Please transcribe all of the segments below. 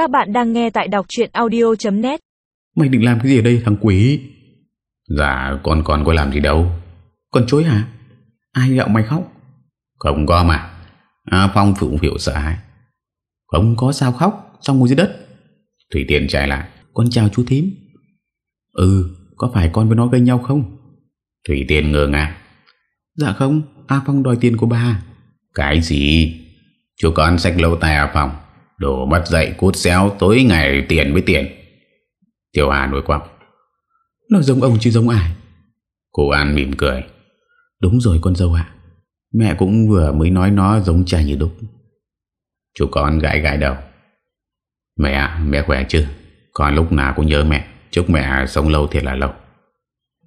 Các bạn đang nghe tại đọc chuyện audio.net Mày định làm cái gì ở đây thằng quỷ? Dạ con còn có làm gì đâu. Con chối hả? Ai gạo mày khóc? Không có mà. À, Phong phụng phiểu sợ hãi. Không có sao khóc Xong ngồi dưới đất. Thủy Tiên chạy lại. Con chào chú thím. Ừ có phải con với nó gây nhau không? Thủy Tiên ngờ ngàng Dạ không A Phong đòi tiền của bà. Cái gì? Chú con sách lâu tay A Phong Đồ bắt dậy cút xéo tối ngày tiền với tiền. Tiểu Hà nổi quọc Nó giống ông chứ giống ai? Cô An mỉm cười. Đúng rồi con dâu ạ. Mẹ cũng vừa mới nói nó giống cha như đúc. Chú con gãi gãi đầu. Mẹ mẹ khỏe chứ? Con lúc nào cũng nhớ mẹ. Chúc mẹ sống lâu thiệt là lâu.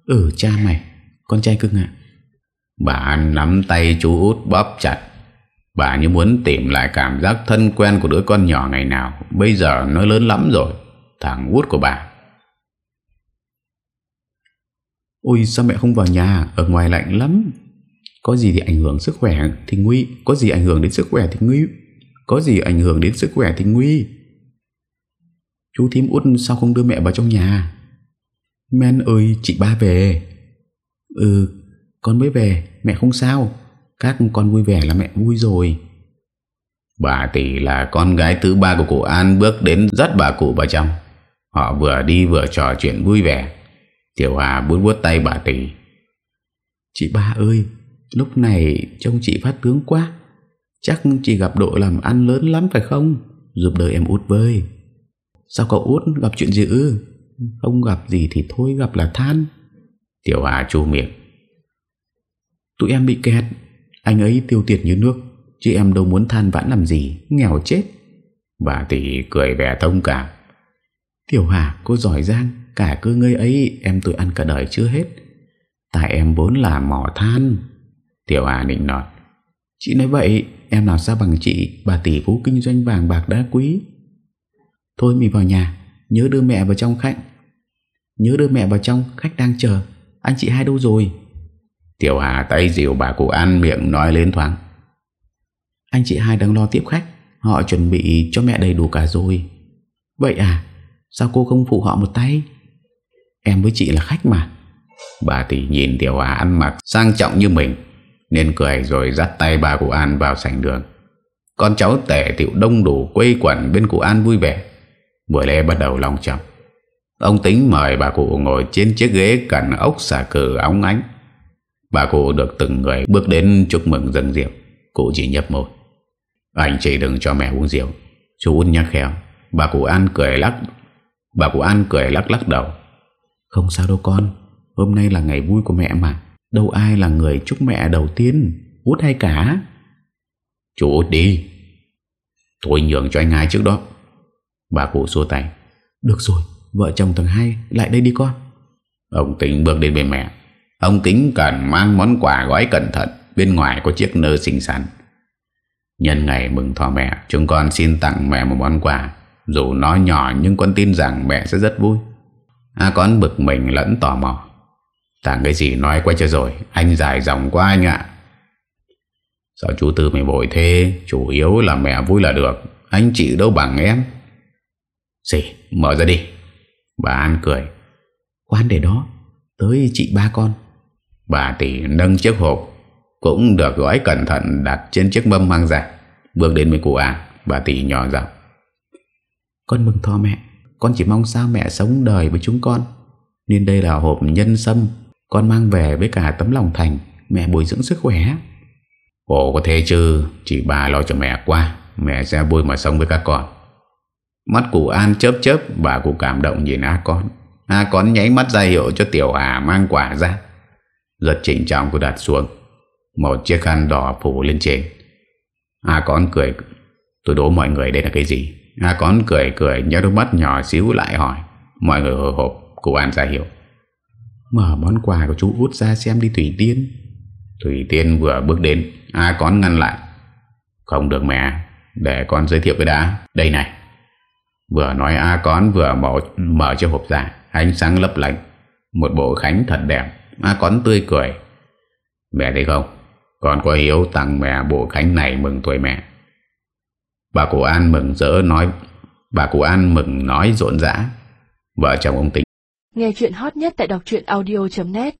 Ừ cha mày. Con trai cưng ạ. Bà nắm tay chú út bóp chặt Bà như muốn tìm lại cảm giác thân quen của đứa con nhỏ ngày nào. Bây giờ nó lớn lắm rồi. Thằng út của bà. Ôi, sao mẹ không vào nhà? Ở ngoài lạnh lắm. Có gì thì ảnh hưởng sức khỏe thì nguy. Có gì ảnh hưởng đến sức khỏe thì nguy. Có gì ảnh hưởng đến sức khỏe thì nguy. Chú thím út sao không đưa mẹ vào trong nhà? Men ơi, chị ba về. Ừ con mới về. Mẹ không sao. Các con vui vẻ là mẹ vui rồi. Bà tỷ là con gái thứ ba của cụ An Bước đến dắt bà cụ vào trong. Họ vừa đi vừa trò chuyện vui vẻ. Tiểu Hà bút bút tay bà tỷ. Chị ba ơi, Lúc này trông chị phát tướng quá. Chắc chị gặp đội làm ăn lớn lắm phải không? Giúp đời em út với. Sao cậu út gặp chuyện gì ư? Không gặp gì thì thôi, gặp là than. Tiểu Hà chu miệng. Tụi em bị kẹt anh ấy tiêu tiệt như nước Chứ em đâu muốn than vãn làm gì, Nghèo chết. Bà tỷ cười vẻ thông cảm. Tiểu Hà, cô giỏi giang, Cả cơ ngơi ấy em tôi ăn cả đời chưa hết. Tại em vốn là mỏ than. Tiểu Hà định nọt. Chị nói vậy, Em nào sao bằng chị, Bà tỷ phú kinh doanh vàng bạc đá quý. Thôi mình vào nhà, Nhớ đưa mẹ vào trong khách. Nhớ đưa mẹ vào trong, khách đang chờ. Anh chị hai đâu rồi? Tiểu Hà tay dìu bà cụ An miệng nói lên thoáng. Anh chị hai đang lo tiếp khách. Họ chuẩn bị cho mẹ đầy đủ cả rồi. Vậy à Sao cô không phụ họ một tay? Em với chị là khách mà. Bà tỷ nhìn Tiểu Hà ăn mặc sang trọng như mình Nên cười rồi dắt tay bà cụ An vào sảnh đường. Con cháu tể tiểu đông đủ quây quẩn bên cụ An vui vẻ. Buổi lễ bắt đầu long trọng. Ông tính mời bà cụ ngồi trên chiếc ghế cạnh ốc xà cừ óng ánh Bà cụ được từng người bước đến chúc mừng dâng rượu. Cụ chỉ nhấp một Anh chị đừng cho mẹ uống rượu. Chú út nhắc khéo. Bà cụ An cười lắc, Bà cụ An cười lắc lắc đầu. Không sao đâu con. Hôm nay là ngày vui của mẹ mà. Đâu ai là người chúc mẹ đầu tiên Út hay cả? Chú út đi. Tôi nhường cho anh hai trước đó. Bà cụ xua tay. Được rồi, vợ chồng thằng hai lại đây đi con. Ông tính bước đến bên mẹ. Ông kính cần mang món quà gói cẩn thận, Bên ngoài có chiếc nơ xinh xắn. Nhân ngày mừng thọ mẹ, Chúng con xin tặng mẹ một món quà. Dù nó nhỏ nhưng con tin rằng mẹ sẽ rất vui. À con bực mình lẫn tò mò. Tặng cái gì nói quay cho rồi, Anh dài dòng quá anh ạ. Sao chú Tư mày bội thế? Chủ yếu là mẹ vui là được, Anh chị đâu bằng em. Gì mở ra đi. Bà An cười. Khoan để đó, Tới chị ba con. Bà tỷ nâng chiếc hộp Cũng được gói cẩn thận đặt trên chiếc mâm mang ra. Bước đến với cụ An Bà tỷ nhỏ giọng. Con mừng thọ mẹ Con chỉ mong sao mẹ sống đời với chúng con. Nên đây là hộp nhân sâm Con mang về với cả tấm lòng thành Mẹ bồi dưỡng sức khỏe. Ồ có thế chứ Chỉ bà lo cho mẹ qua Mẹ sẽ vui mà sống với các con. Mắt cụ An chớp chớp Bà cụ cảm động nhìn A con. A con nháy mắt ra hiệu cho Tiểu Hà mang quả ra rất trịnh trọng của đặt xuống. Một chiếc khăn đỏ phủ lên trên. A con cười. Tôi đố mọi người đây là cái gì? A con cười cười nhớ đôi mắt nhỏ xíu lại hỏi. Mọi người hồi hộp Cụ An ra hiểu Mở món quà của chú út ra xem đi Thủy Tiên. Thủy Tiên vừa bước đến A con ngăn lại. Không được mẹ Để con giới thiệu cái đã. Đây này. Vừa nói A con vừa mở, mở cho hộp ra Ánh sáng lấp lánh. Một bộ khánh thật đẹp. Má con tươi cười. Mẹ thấy không? Con có hiếu tặng mẹ bộ khánh này mừng tuổi mẹ. Bà cụ An mừng rỡ nói, Bà cụ An mừng nói rộn rã. Vợ chồng ông Tính Nghe chuyện hot nhất tại đọc truyện audio.net